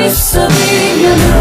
Sensiz kalmışsa